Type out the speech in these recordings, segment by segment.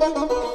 Thank you.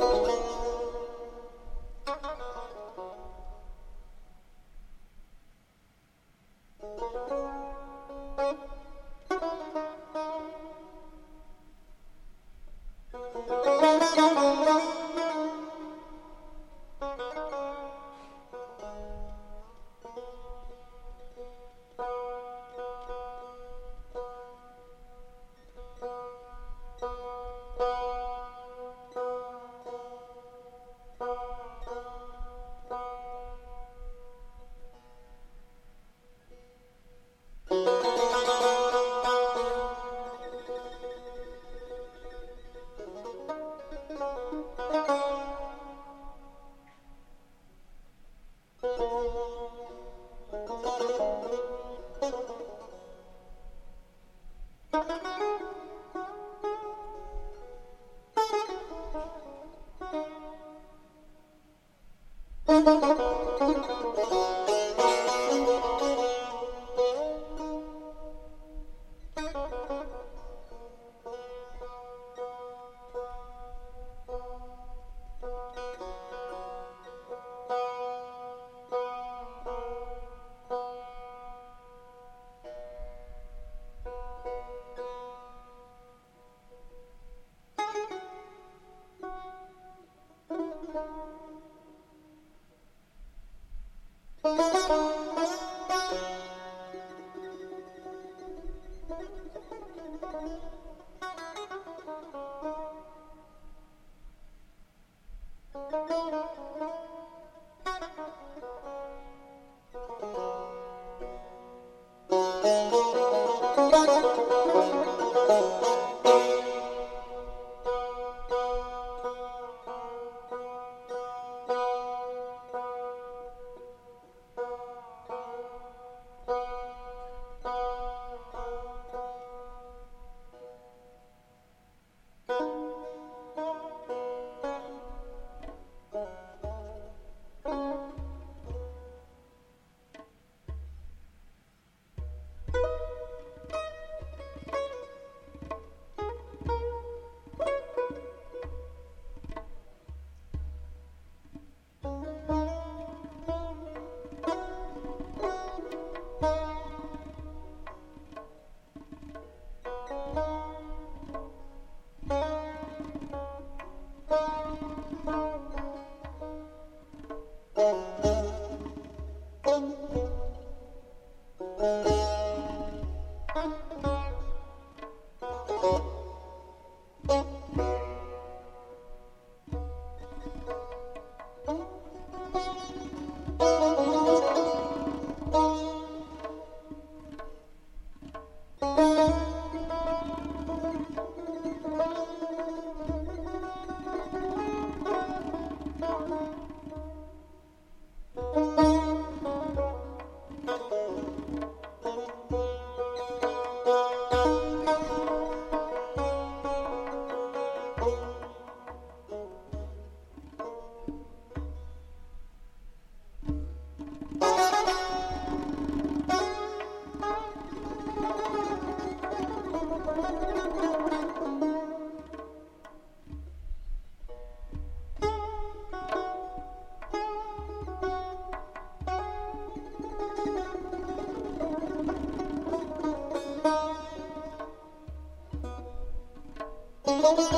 Thank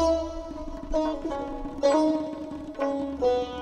you.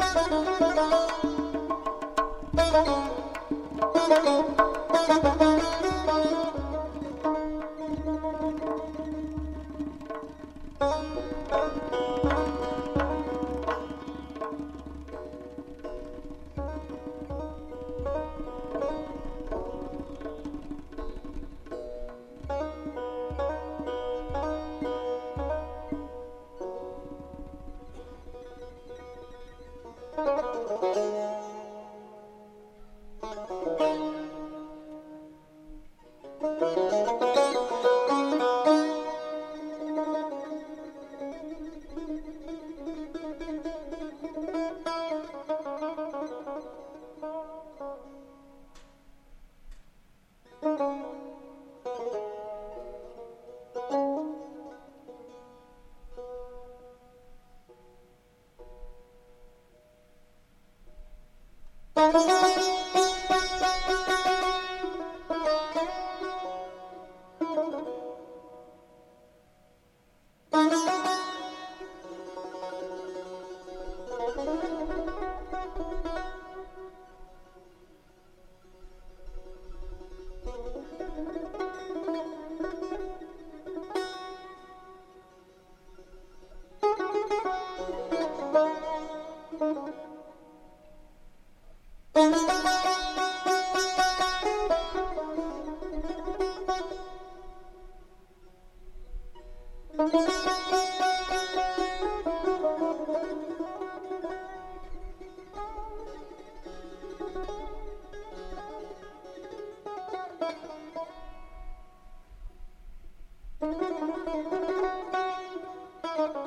Thank you.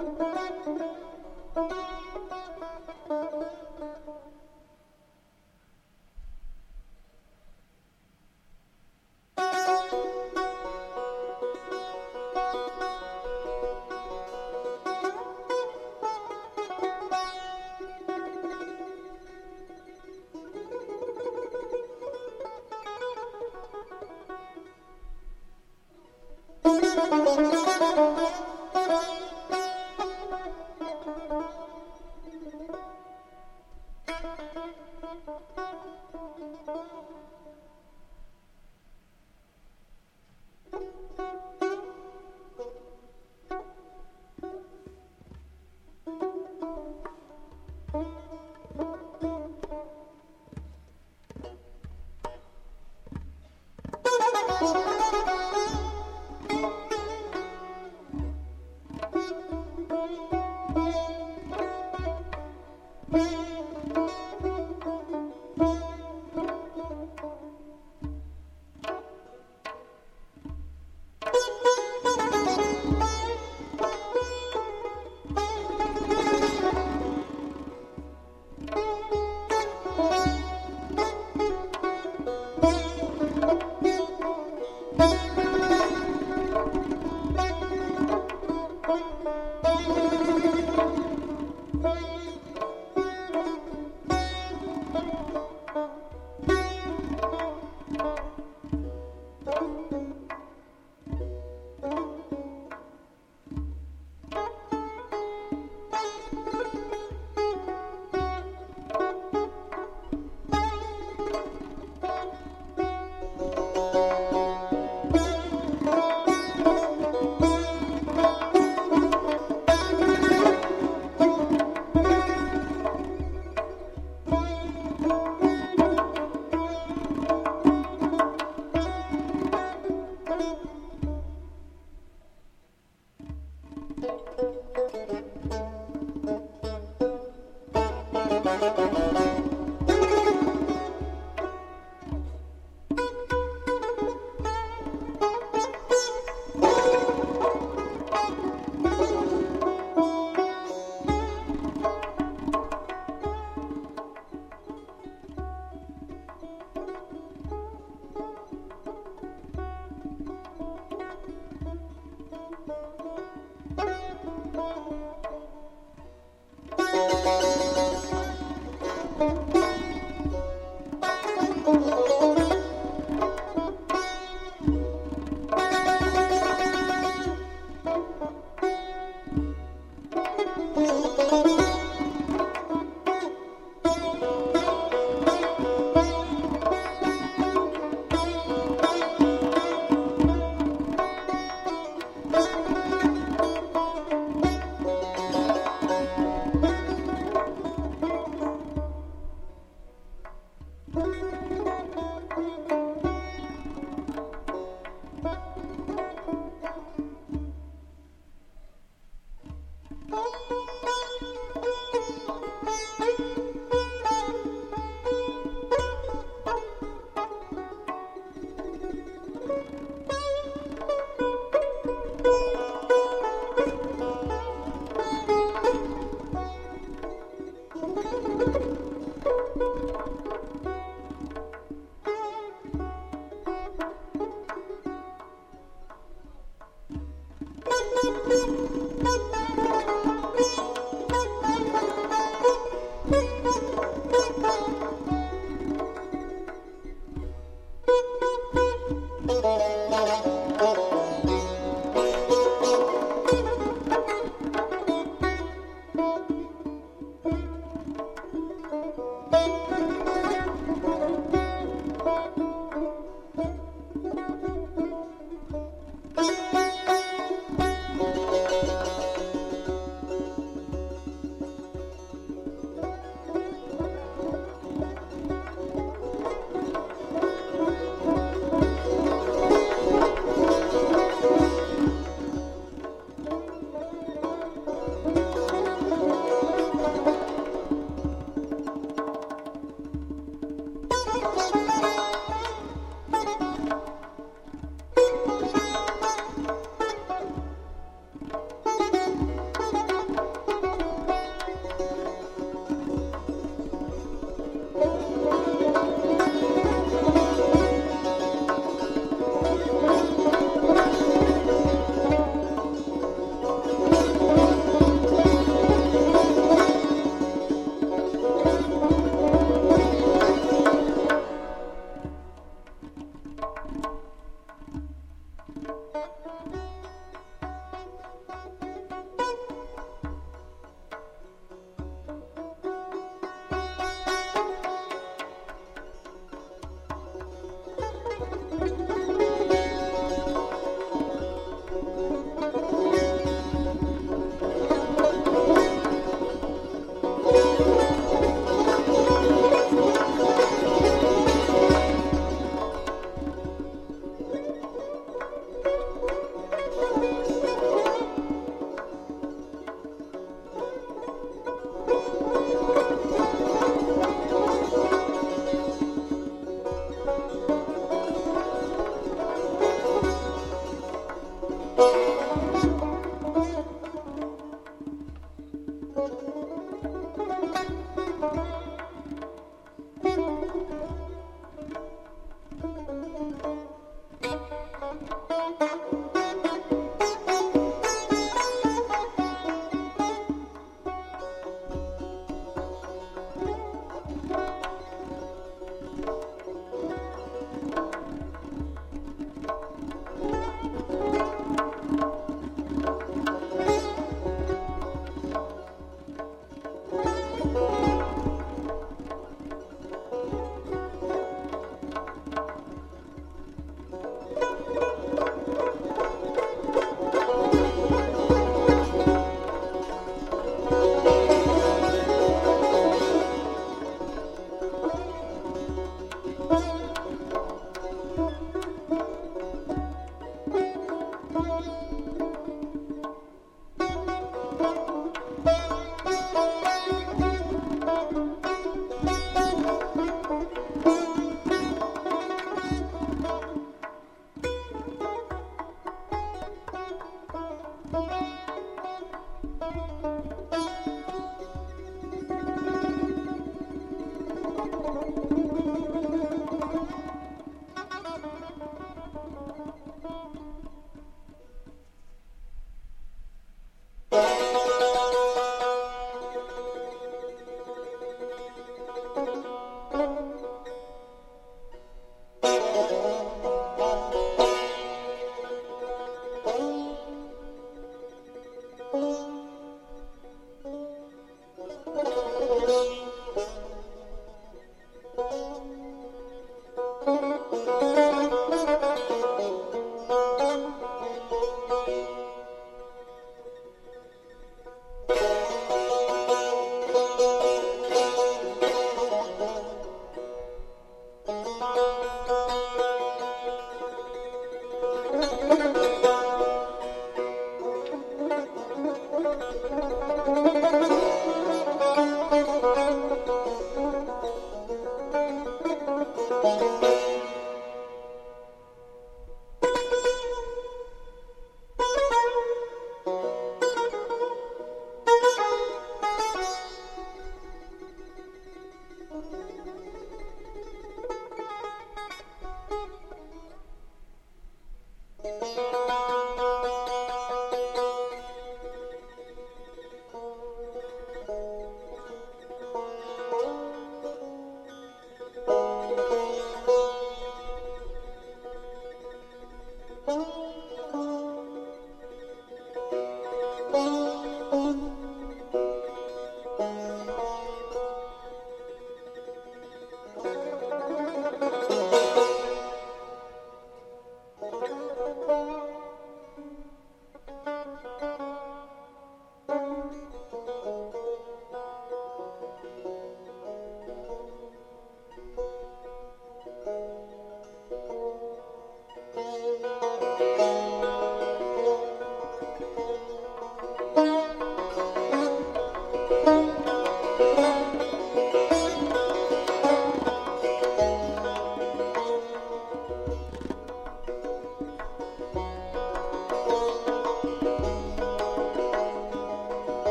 Música Bye.